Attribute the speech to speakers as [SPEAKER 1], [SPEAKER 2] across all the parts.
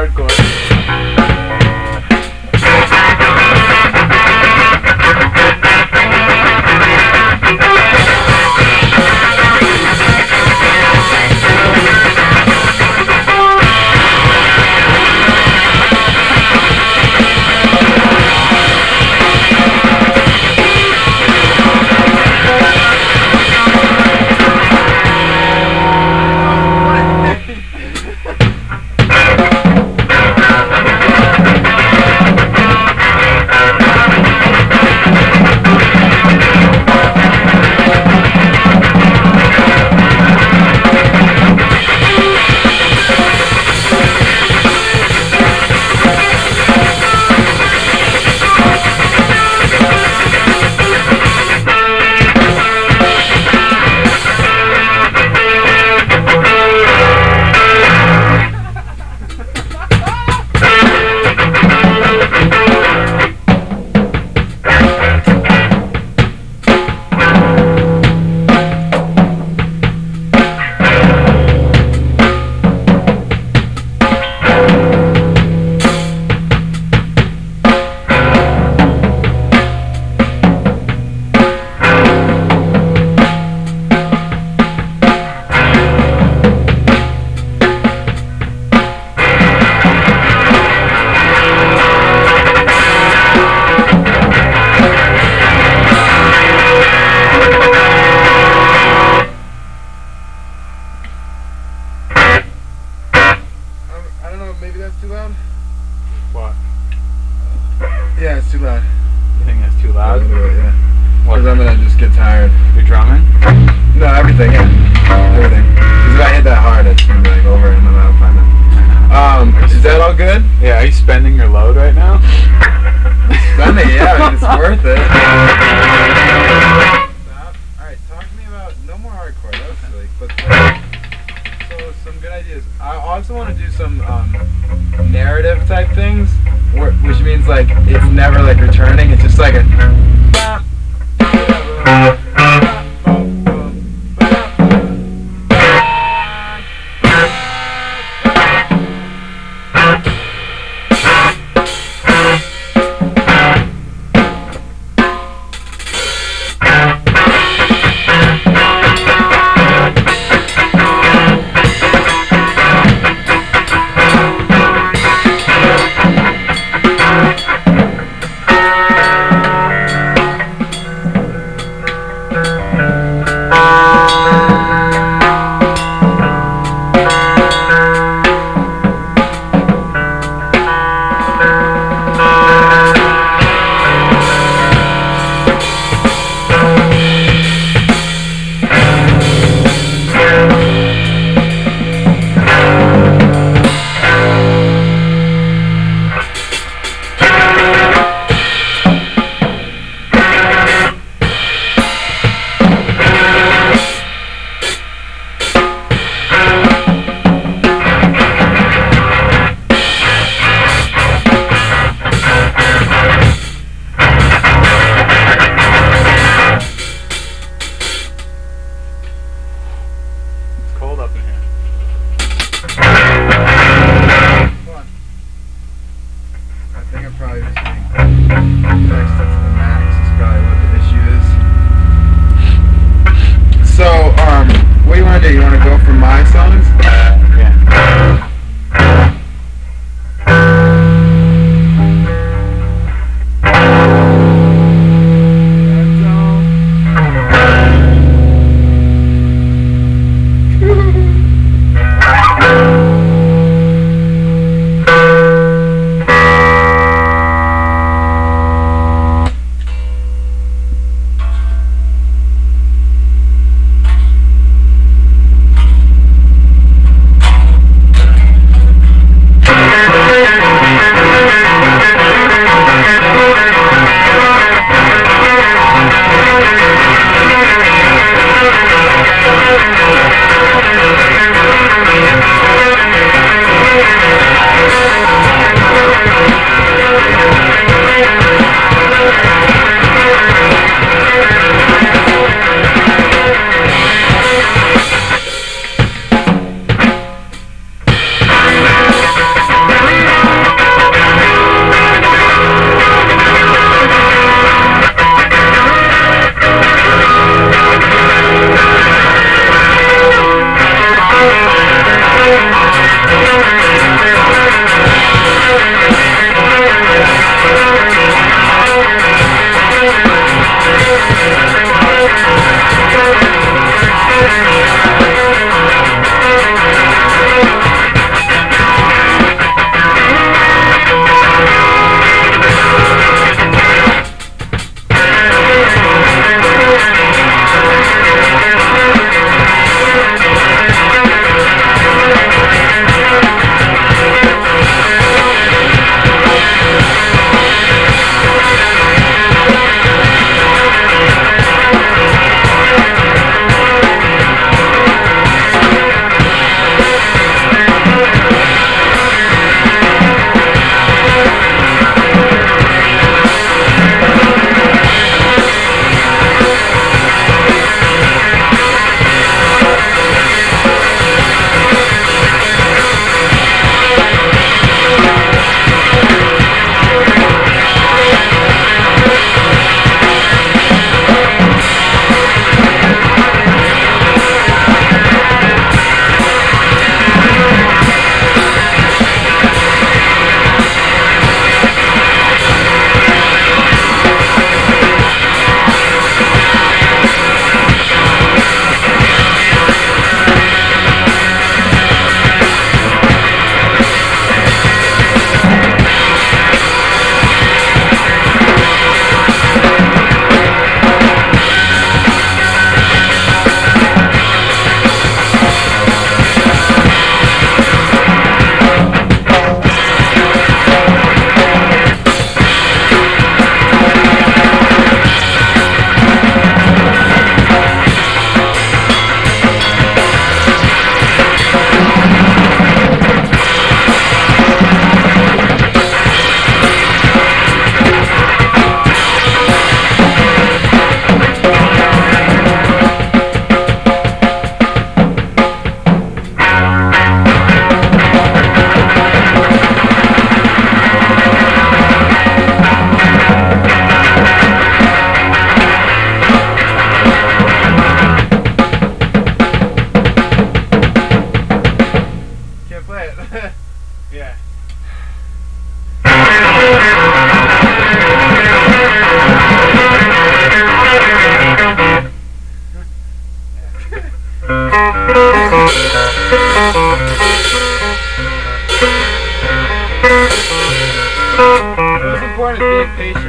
[SPEAKER 1] hardcore. Are you spending your load right now?
[SPEAKER 2] Sunday, yeah, I mean, it's worth it. Stop. Alright, talk to me about no more hardcore. That was silly. But so some good ideas. I also want to do some um, narrative type things, wh- which means like it's never like returning. It's just like a.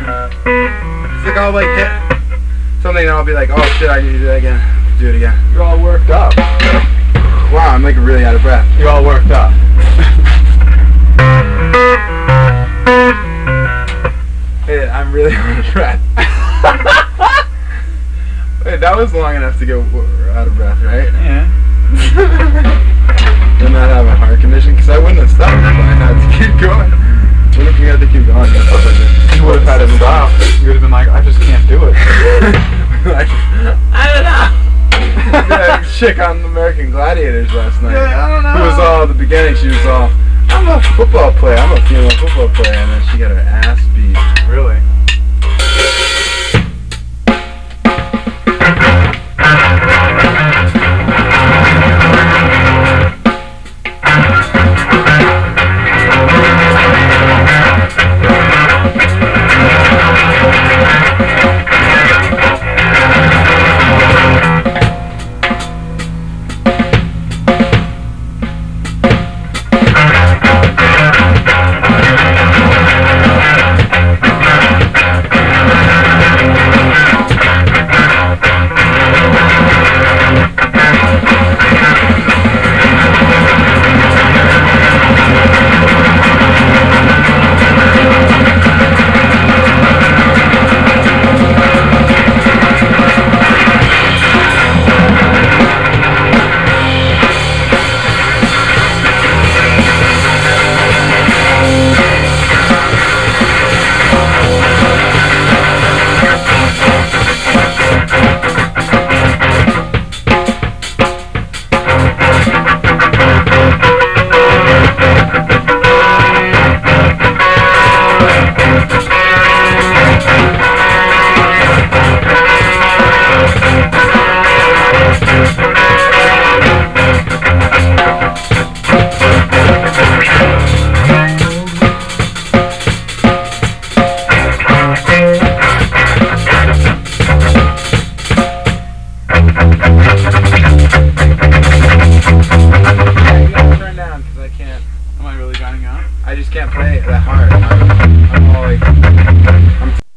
[SPEAKER 2] It's like I'll like hit something and I'll be like, oh shit, I need to do that again. Do it again.
[SPEAKER 1] You're all worked up.
[SPEAKER 2] Wow, I'm like really out of breath.
[SPEAKER 1] You're all worked up.
[SPEAKER 2] Hey, I'm really out of breath. Wait, that was long enough to get out of breath, right?
[SPEAKER 1] Yeah.
[SPEAKER 2] Did not have a heart condition because I wouldn't have stopped if I had to keep going. What if we had to keep going?
[SPEAKER 1] You would have had to stop. You would have been like, I just can't do it.
[SPEAKER 2] like, I don't know. that chick on American Gladiators last night.
[SPEAKER 1] Yeah, I don't know.
[SPEAKER 2] Who was all at the beginning? She was all, I'm a football player. I'm a female football player, and then she got her ass beat.
[SPEAKER 1] Really?